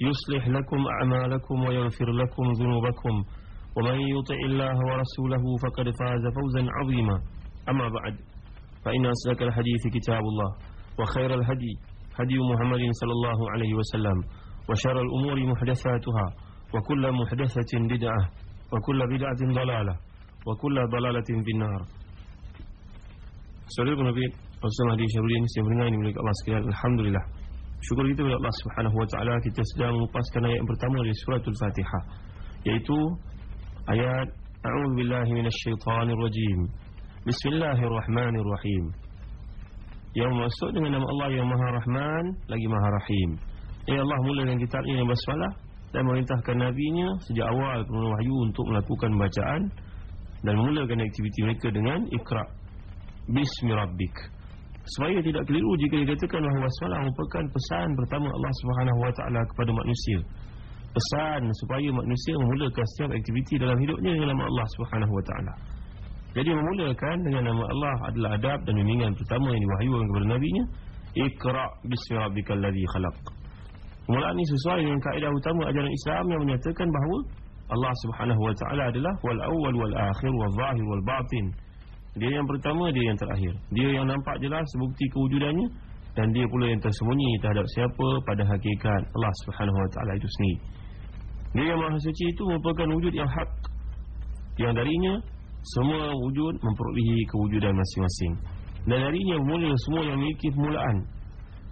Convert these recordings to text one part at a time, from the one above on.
يصلح لكم أعمالكم ويغفر لكم ذنوبكم. ومن يطع الله ورسوله فقد فاز فوزا عظيما. أما بعد فإن أصدق الحديث كتاب الله وخير الهدي هدي محمد صلى الله عليه وسلم وشر الأمور محدثاتها وكل محدثة بدعة وكل بدعة ضلالة وكل ضلالة في النار. Saudara Nabi Rasulullah di Saya mendengar ini milik Allah sekalian Alhamdulillah. Syukur kita kepada Allah Subhanahu Wa Taala Kita sedang mengupaskan ayat yang pertama dari suratul Fatihah Yaitu Ayat A'udhu billahi minasyaitanir rajim Bismillahirrahmanirrahim. Yang masuk dengan nama Allah yang Maha Rahman Lagi Maha Rahim. Ya Allah mula dengan kitab ini basmalah Dan merintahkan Nabi-Nya Sejak awal penuh wahyu untuk melakukan bacaan Dan memulakan aktiviti mereka dengan Iqra' Bismi Supaya tidak keliru jika dikatakan bahawa basmalah merupakan pesan pertama Allah Subhanahu Wa Taala kepada manusia. Pesan supaya manusia memulakan setiap aktiviti dalam hidupnya dengan nama Allah Subhanahu Wa Taala. Jadi memulakan dengan nama Allah adalah adab dan bimbingan pertama yang diwahyukan kepada nabinya. Iqra bismi rabbikal ladzi khalaq. Permulaan ini sesuai dengan kaedah utama ajaran Islam yang menyatakan bahawa Allah Subhanahu Wa Taala adalah wal awwal wal akhir wal zahir wal batin. Dia yang pertama, dia yang terakhir. Dia yang nampak jelas bukti kewujudannya Dan dia pula yang tersembunyi terhadap siapa pada hakikat Allah subhanahu wa ta'ala itu sendiri. Dia yang maha suci itu merupakan wujud yang hak. Yang darinya semua wujud memperolehi kewujudan masing-masing. Dan darinya mula semua yang memiliki permulaan.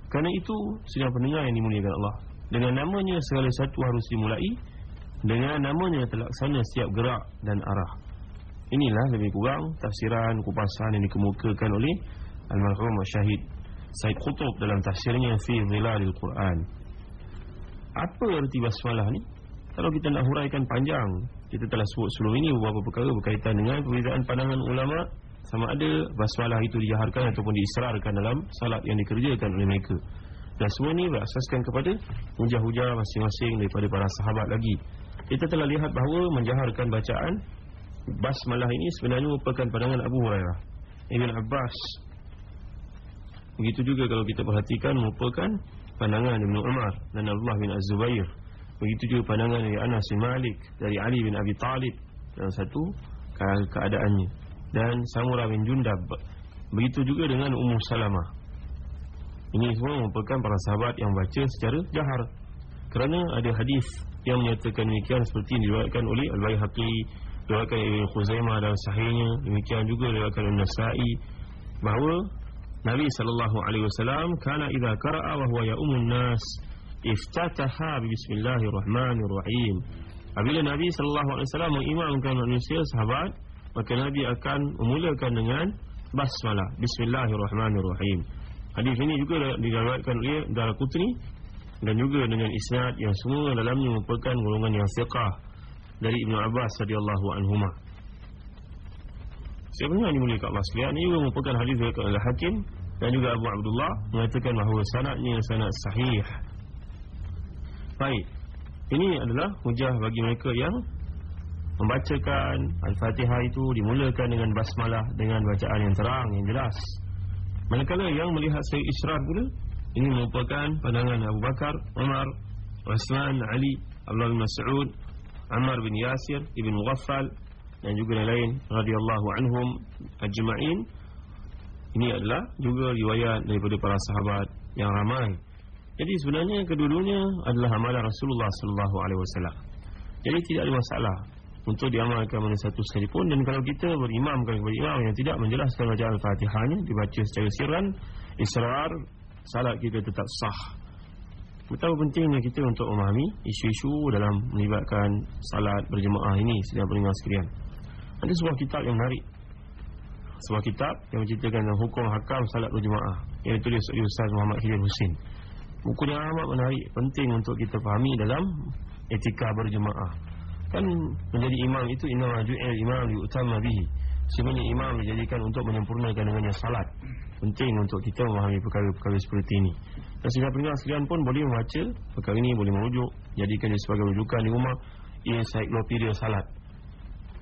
Kerana itu sedang pendengar yang dimuliakan Allah Dengan namanya segala satu harus dimulai Dengan namanya terlaksana setiap gerak dan arah Inilah lebih kurang tafsiran kupasan yang dikemukakan oleh Al-Marhum Syahid Said Qutub dalam tafsirnya Fi Zilalil Quran. Apa arti basmalah ni? Kalau kita nak huraikan panjang Kita telah sebut sebelum ini beberapa perkara berkaitan dengan Perbezaan pandangan ulama Sama ada basmalah itu dijaharkan ataupun diisrarkan dalam salat yang dikerjakan oleh mereka. Dan semua ini berasaskan kepada Hujah-hujah masing-masing daripada para sahabat lagi. Kita telah lihat bahawa menjaharkan bacaan basmalah ini sebenarnya merupakan pandangan Abu Hurairah. Ibn Abbas. Begitu juga kalau kita perhatikan merupakan pandangan Ibn Umar dan Abdullah bin Az-Zubair. Begitu juga pandangan dari Anas bin Malik dari Ali bin Abi Talib dalam satu keadaannya. Dan Samurah bin Jundab. Begitu juga dengan Ummu Salamah. Ini semua merupakan para sahabat yang baca secara jahar. Kerana ada hadis yang menyatakan demikian seperti yang diriwayatkan oleh Al-Baihaqi Diriwayatkan Ibn Khuzaimah dalam sahihnya. Demikian juga diriwayatkan Ibn Nasa'i Bahawa Nabi SAW Kana idha kara'a wa huwa ya'umun nas Iftataha bismillahirrahmanirrahim. Apabila Nabi SAW mengimamkan manusia sahabat Maka Nabi akan memulakan dengan Basmalah Bismillahirrahmanirrahim. Hadis ini juga diriwayatkan oleh Dara Kutni Dan juga dengan isnad yang semua dalamnya merupakan golongan yang fiqah dari Ibn Abbas radhiyallahu anhuma. Sebenarnya ini mulia Allah sekalian ini juga merupakan hadis dari Al-Hakim dan juga Abu Abdullah mengatakan bahawa sanadnya sanad sahih. Baik. Ini adalah hujah bagi mereka yang membacakan Al-Fatihah itu dimulakan dengan basmalah dengan bacaan yang terang yang jelas. Manakala yang melihat saya israr pula ini merupakan pandangan Abu Bakar, Umar, Uthman, Ali, Abdullah bin Mas'ud Ammar bin Yasir Ibn Ghaffal dan juga yang lain radhiyallahu anhum ajma'in. Ini adalah juga riwayat daripada para sahabat yang ramai. Jadi sebenarnya kedua-duanya adalah amalan Rasulullah sallallahu alaihi wasallam. Jadi tidak ada masalah untuk diamalkan mana satu sekalipun dan kalau kita berimamkan kepada imam yang tidak menjelaskan bacaan Fatihahnya dibaca secara sirran israr salat kita tetap sah betapa pentingnya kita untuk memahami isu-isu dalam melibatkan salat berjemaah ini sedang pendengar sekalian. Ada sebuah kitab yang menarik. Sebuah kitab yang menceritakan tentang hukum hakam salat berjemaah yang ditulis oleh Ustaz Muhammad Khidir Husin buku yang amat menarik penting untuk kita fahami dalam etika berjemaah. Kan menjadi imam itu imam ju'il imam yu'tamma bihi. Sebenarnya imam dijadikan untuk menyempurnakan dengannya salat. Penting untuk kita memahami perkara-perkara seperti ini. Dan sehingga pendengar sekalian pun boleh membaca perkara ini boleh merujuk jadikan dia sebagai rujukan di rumah ensiklopedia salat.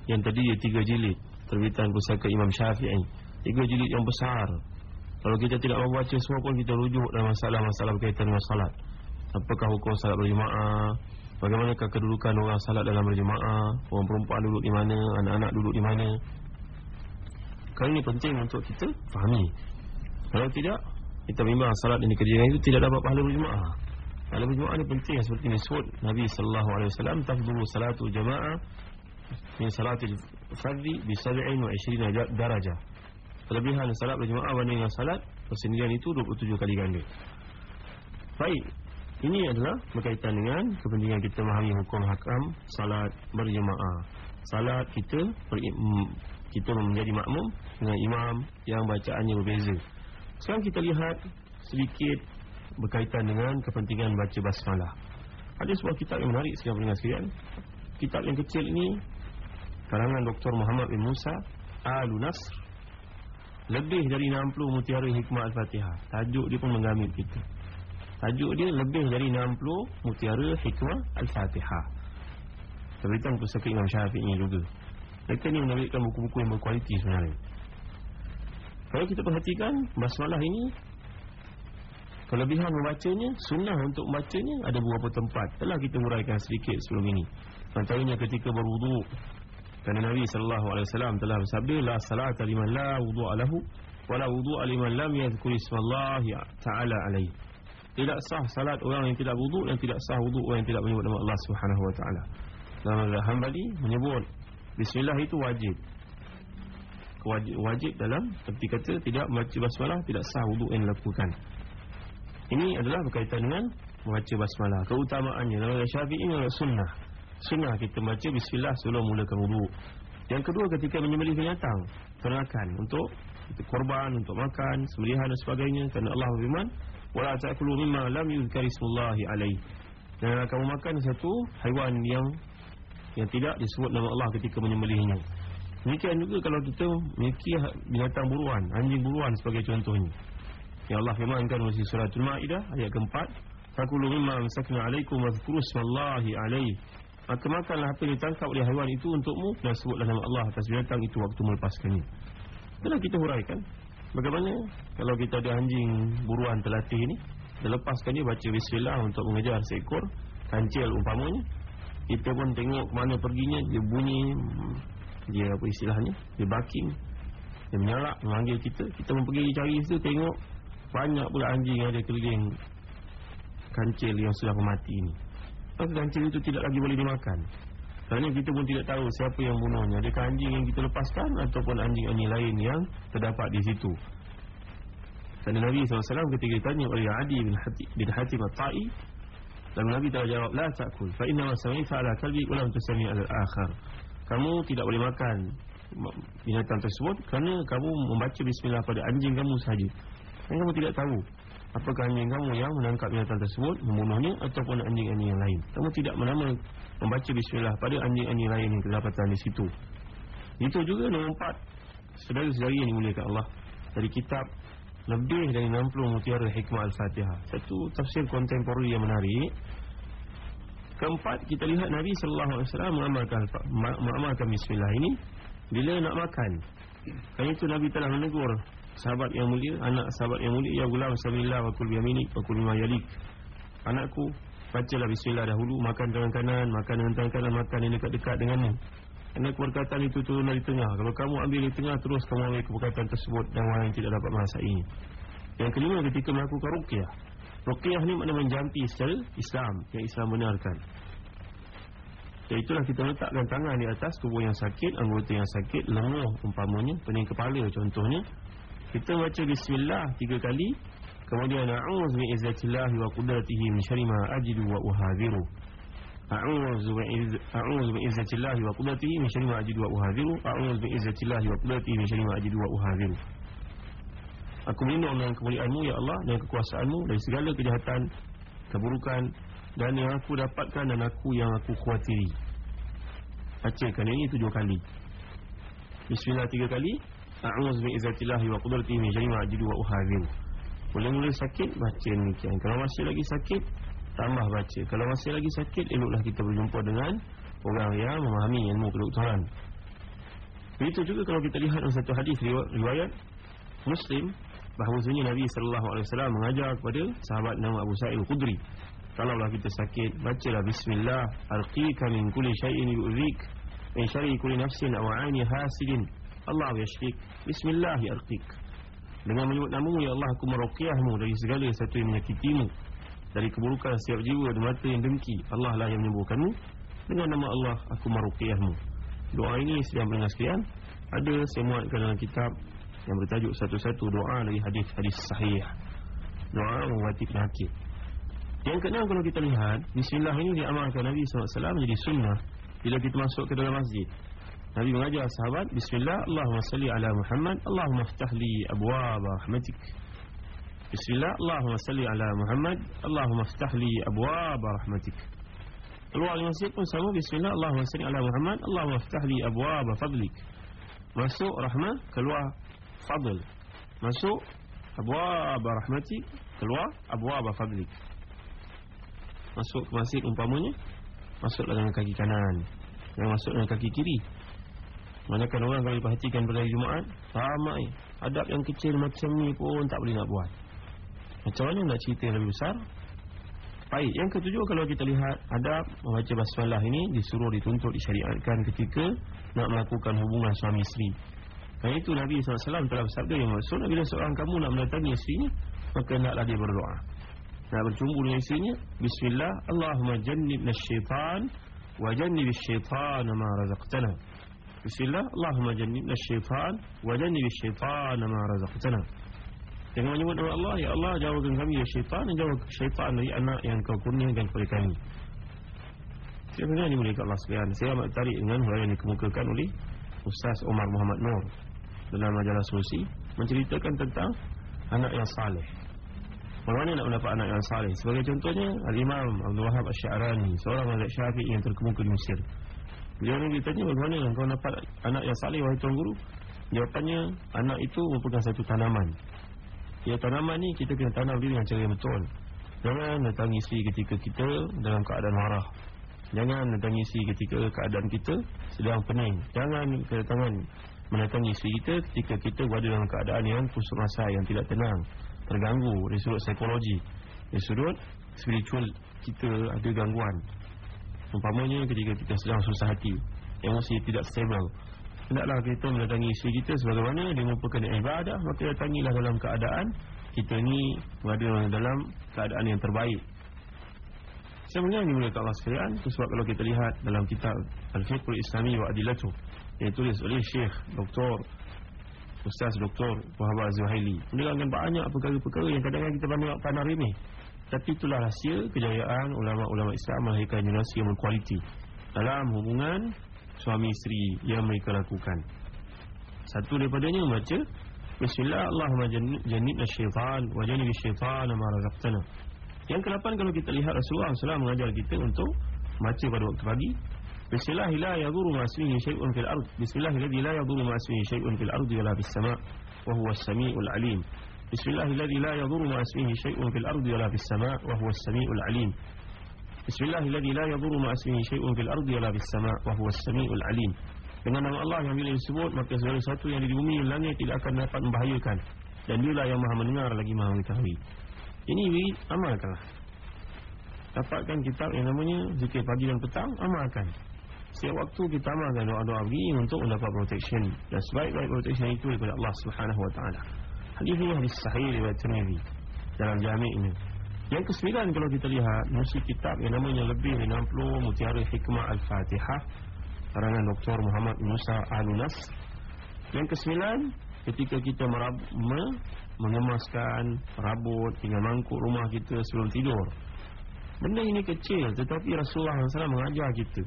Yang tadi dia tiga jilid terbitan pusaka Imam Syafi'i. Tiga jilid yang besar. Kalau kita tidak mahu baca semua pun kita rujuk dalam masalah-masalah berkaitan dengan salat. Apakah hukum salat berjemaah? Bagaimanakah kedudukan orang salat dalam berjemaah Orang perempuan duduk di mana Anak-anak duduk di mana Kali ini penting untuk kita fahami. Kalau tidak Kita memang salat yang dikerjakan itu Tidak dapat pahala berjemaah. Pahala berjemaah ini penting Seperti ini sebut Nabi SAW Tafdulu salatu jemaah Min salatil fadhi Bisab'in wa ishrina darajah Kelebihan salat berjemaah Banding dengan salat Persendirian itu 27 kali ganda. Baik ini adalah berkaitan dengan kepentingan kita memahami hukum hakam salat berjemaah. Salat kita kita menjadi makmum dengan imam yang bacaannya berbeza. Sekarang kita lihat sedikit berkaitan dengan kepentingan baca basmalah. Ada sebuah kitab yang menarik sekali pendengar sekalian. Kitab yang kecil ini karangan Dr. Muhammad bin Musa Al-Nasr lebih dari 60 mutiara hikmah Al-Fatihah. Tajuk dia pun menggamit kita. Tajuk dia lebih dari 60 mutiara hikmah Al-Fatihah Terbitan pusaka Imam Syafi'i juga Mereka ni menerbitkan buku-buku yang berkualiti sebenarnya. Kalau kita perhatikan Basmalah ini Kelebihan membacanya Sunnah untuk membacanya Ada beberapa tempat. Telah kita huraikan sedikit sebelum ini. Antaranya ketika berwuduk Kerana Nabi SAW telah bersabda La salat liman la wudu'a lahu Wala wudu'a liman lam yadhkul ismallahi ta'ala alaihi. Tidak sah salat orang yang tidak wuduk dan tidak sah wuduk orang yang tidak menyebut nama Allah Subhanahu wa taala. Dalam mazhab Hambali menyebut bismillah itu wajib. Wajib, wajib dalam seperti kata tidak membaca basmalah tidak sah wuduk yang dilakukan. Ini adalah berkaitan dengan membaca basmalah. Keutamaannya dalam Syafi'i adalah sunnah. Sunnah kita baca bismillah sebelum mulakan wuduk. Yang kedua ketika menyembelih binatang, ternakan untuk korban, untuk makan, sembelihan dan sebagainya kerana Allah berfirman wala ta'kulu mimma lam yuzkar ismullahi alaihi dan kamu makan satu haiwan yang yang tidak disebut nama Allah ketika menyembelihnya. Demikian juga kalau kita memiliki binatang buruan anjing buruan sebagai contohnya. Yang Allah firmankan dalam surah Al-Maidah ayat keempat fakulu mimma amsakna alaikum wadhkuru ismallahi alaihi. Maka makanlah apa yang ditangkap oleh haiwan itu untukmu dan sebutlah nama Allah atas binatang itu waktu melepaskannya. Itulah kita huraikan Bagaimana kalau kita ada anjing buruan terlatih ni Dia lepaskan dia baca bismillah untuk mengejar seekor Kancil umpamanya Kita pun tengok mana perginya Dia bunyi Dia apa istilahnya Dia baking Dia menyalak memanggil kita. Kita pun pergi cari situ tengok Banyak pula anjing yang ada keliling Kancil yang sudah mati ni. Maka kancil itu tidak lagi boleh dimakan. Kerana kita pun tidak tahu siapa yang bunuhnya. Adakah anjing yang kita lepaskan Ataupun anjing-anjing lain yang terdapat di situ. Kerana Nabi SAW ketika ditanya oleh Adi bin Hatim, bin Hatim At-Ta'i Dan Nabi telah jawab La ta'kul Fa'inna masami fa'ala kalbi Ulam tusami al-akhar Kamu tidak boleh makan binatang tersebut Kerana kamu membaca bismillah pada anjing kamu sahaja Dan kamu tidak tahu Apakah anjing kamu yang menangkap binatang tersebut Membunuhnya ataupun anjing-anjing yang lain Kamu tidak menama membaca bismillah pada anjing-anjing lain yang kedapatan di situ. Itu juga nombor empat. Saudara-saudari yang dimuliakan Allah dari kitab lebih dari 60 mutiara hikmah Al-Fatihah. Satu tafsir kontemporari yang menarik. Keempat, kita lihat Nabi sallallahu alaihi wasallam mengamalkan mengamalkan bismillah ini bila nak makan. Kerana itu Nabi telah menegur sahabat yang mulia, anak sahabat yang mulia, ya gulam samillah wa kul yaminik wa kul yalik. Anakku, Bacalah bismillah dahulu Makan tangan kanan Makan dengan tangan kanan Makan yang dekat-dekat dengannya Kerana perkataan itu turun dari tengah Kalau kamu ambil di tengah Terus kamu ambil perkataan tersebut Dan orang yang tidak dapat ini. Yang kelima ketika melakukan ruqyah Ruqyah ni makna menjampi secara Islam Yang Islam benarkan Dan itulah kita letakkan tangan di atas tubuh yang sakit, anggota yang sakit, lenguh umpamanya, pening kepala contohnya. Kita baca bismillah tiga kali, kemudian a'udzu bi'izzatillahi wa qudratihi min syarri ma ajidu wa uhadhiru. A'udzu a'udzu bi'izzatillahi wa qudratihi min syarri ma ajidu wa uhadhiru. A'udzu bi'izzatillahi wa qudratihi min syarri ma ajidu wa uhadhiru. Aku berlindung dengan kemuliaanmu ya Allah dan kekuasaanmu dari segala kejahatan, keburukan dan yang aku dapatkan dan aku yang aku khawatiri. Bacakan ini tujuh kali. Bismillah tiga kali. A'udzu bi'izzatillahi wa qudratihi min syarri ma ajidu wa uhadhir. Mula-mula sakit baca demikian. Kalau masih lagi sakit tambah baca. Kalau masih lagi sakit eloklah kita berjumpa dengan orang yang memahami ilmu kedoktoran. Begitu juga kalau kita lihat dalam satu hadis riwayat Muslim bahawasanya Nabi wasallam mengajar kepada sahabat nama Abu Sa'id Al-Khudri Kalaulah kita sakit Bacalah Bismillah Arqika min kulli syai'in yu'zik Min syari kulli nafsin awa'ani hasidin Allah yashrik Bismillah arqik Dengan menyebut namamu Ya Allah aku meruqiyahmu Dari segala satu yang menyakitimu Dari keburukan setiap jiwa dan mata yang dengki Allah lah yang menyembuhkanmu. Dengan nama Allah aku meruqiyahmu Doa ini sedang mendengar sekalian. Ada saya muatkan dalam kitab Yang bertajuk satu-satu doa dari hadis-hadis sahih. Doa mengubati penyakit. Yang keenam kalau kita lihat Bismillah ini diamalkan Nabi SAW menjadi sunnah Bila kita masuk ke dalam masjid. Nabi mengajar sahabat Bismillah Allahumma salli ala Muhammad Allahumma ftahli abwab rahmatik Bismillah Allahumma salli ala Muhammad Allahumma ftahli abwab rahmatik. Keluar masjid pun sama. Bismillah Allahumma salli ala Muhammad Allahumma ftahli abwab fadlik. Masuk rahmat Keluar fadl. Masuk abwab rahmatik Keluar abwab fadlik. Masuk ke masjid umpamanya masuklah dengan kaki kanan. Jangan masuk dengan kaki kiri. Manakala orang kalau perhatikan pada Jumaat Ramai. Adab yang kecil macam ni pun tak boleh nak buat Macam mana nak cerita yang lebih besar? Baik, yang ketujuh kalau kita lihat Adab membaca basmalah ini Disuruh dituntut disyariatkan ketika Nak melakukan hubungan suami isteri. Kerana itu Nabi SAW telah bersabda yang maksud Bila seorang kamu nak mendatangi isterinya Maka naklah dia berdoa. Nak bercumbu dengan isterinya Bismillah Allahumma jannibna syaitan Wa jannib syaitan ma razaqtana. Bismillah Allahumma jannibna syaitan Wa jannib syaitan ma razaqtana Dengan menyebut nama Allah Ya Allah jauhkan kami dari syaitan Dan jauhkan syaitan dari anak yang kau kurniakan kepada kami Sebenarnya ini mereka Allah sekalian Saya amat tarik dengan hal yang dikemukakan oleh Ustaz Omar Muhammad Nur Dalam majalah solusi Menceritakan tentang Anak yang saleh Bagaimana nak mendapat anak yang saleh? Sebagai contohnya Al-Imam Abdul Wahab Asy'arani, seorang mazhab Syafi'i yang terkemuka di Mesir. Beliau ni ditanya bagaimana kau dapat anak yang saleh wahai tuan guru? Jawapannya, anak itu merupakan satu tanaman. Ya tanaman ni kita kena tanam dia dengan cara yang betul. Jangan datang isi ketika kita dalam keadaan marah. Jangan datang isi ketika keadaan kita sedang pening. Jangan kedatangan mendatangi isteri kita ketika kita berada dalam keadaan yang kusut rasa yang tidak tenang terganggu dari sudut psikologi dari sudut spiritual kita ada gangguan umpamanya ketika kita sedang susah hati emosi tidak stable hendaklah kita mendatangi isteri kita sebagaimana dia merupakan ibadah maka datangilah dalam keadaan kita ni berada dalam keadaan yang terbaik sebenarnya ini boleh Allah sekalian sebab kalau kita lihat dalam kitab Al-Fiqhul Islami wa Adilatuh yang tulis oleh Syekh Dr. Ustaz Dr. Muhammad Zuhaili menerangkan banyak perkara-perkara yang kadang-kadang kita pandang, pandang remeh tapi itulah rahsia kejayaan ulama-ulama Islam melahirkan generasi yang berkualiti dalam hubungan suami isteri yang mereka lakukan. Satu daripadanya membaca Bismillah Allahumma jannibna syaitan wa jannib syaitan ma razaqtana. Yang kedelapan kalau kita lihat Rasulullah SAW mengajar kita untuk baca pada waktu pagi Bismillah la yadurru ma ismihi syai'un fil ard. Bismillah alladhi la yadurru ma ismihi syai'un fil ardi wala fis sama' wa huwa as-sami'ul 'alim. Bismillah alladhi la yadurru ma ismihi syai'un fil ardi wala fis sama' wa huwa as-sami'ul 'alim. بسم الله الذي لا يضر مع اسمه شيء في الأرض ولا في السماء وهو السميع العليم dengan nama Allah yang bila disebut maka segala sesuatu yang di bumi dan langit tidak akan dapat membahayakan dan dialah yang maha mendengar lagi maha mengetahui ini wirid amalkanlah dapatkan kitab yang namanya zikir pagi dan petang amalkan Setiap waktu kita amalkan doa-doa begini untuk mendapat protection dan sebaik-baik protection itu daripada Allah Subhanahu Wa Taala. Hadis ini hadis sahih riwayat Tirmizi dalam jami' ini. yang kesembilan kalau kita lihat Nusi kitab yang namanya lebih 60 Mutiara Hikmah Al-Fatihah Karangan Dr. Muhammad Musa Al-Nas Yang kesembilan Ketika kita merab, me, mengemaskan Rabut hingga mangkuk rumah kita sebelum tidur Benda ini kecil Tetapi Rasulullah SAW mengajar kita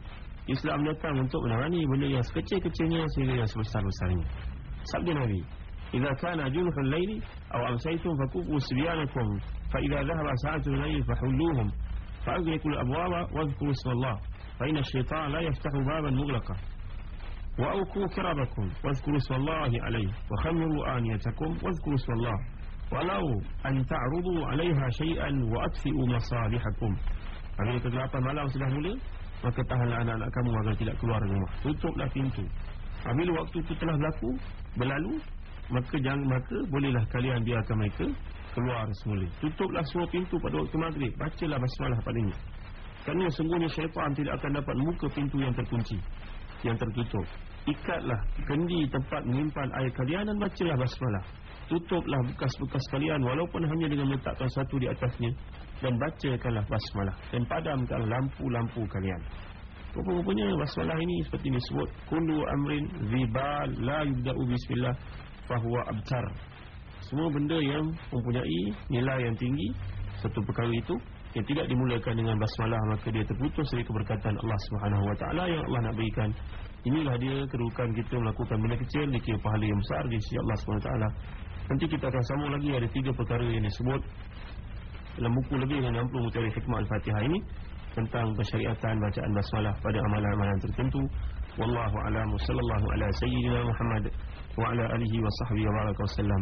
Islam datang untuk menangani benda yang sekecil-kecilnya sehingga yang sebesar-besarnya. Sabda Nabi, "Idza kana junhul laili aw amsaytum fakubu sibyanakum فإذا ذهب ساعة الليل فحلوهم فأغلقوا الأبواب واذكروا اسم الله فإن الشيطان لا يفتح بابا مغلقا وأوكوا كربكم واذكروا اسم الله عليه وخمروا آنيتكم واذكروا اسم الله ولو أن تعرضوا عليها شيئا وأطفئوا مصالحكم Apabila kegelapan malam sudah mula Maka tahanlah anak-anak kamu agar tidak keluar rumah Tutuplah pintu Apabila waktu itu telah berlaku Berlalu maka jangan maka bolehlah kalian biarkan mereka keluar semula. Tutuplah semua pintu pada waktu maghrib. Bacalah basmalah padanya. Kerana sungguhnya syaitan tidak akan dapat muka pintu yang terkunci, yang tertutup. Ikatlah kendi tempat menyimpan air kalian dan bacalah basmalah. Tutuplah bekas-bekas kalian walaupun hanya dengan meletakkan satu di atasnya dan bacakanlah basmalah dan padamkan lampu-lampu kalian. Rupa-rupanya basmalah ini seperti disebut kullu amrin zibal la yubda'u bismillah fahuwa abtar semua benda yang mempunyai nilai yang tinggi satu perkara itu yang tidak dimulakan dengan basmalah maka dia terputus dari keberkatan Allah Subhanahu Wa Taala yang Allah nak berikan. Inilah dia kerukan kita melakukan benda kecil dikira pahala yang besar di sisi Allah Subhanahu Wa Taala. Nanti kita akan sambung lagi ada tiga perkara yang disebut dalam buku lebih dengan 60 mutiara hikmah al-fatihah ini tentang kesyariatan bacaan basmalah pada amalan-amalan tertentu. Wallahu alam sallallahu ala sayyidina muhammad wa ala alihi wa sahbihi wa baraka wasallam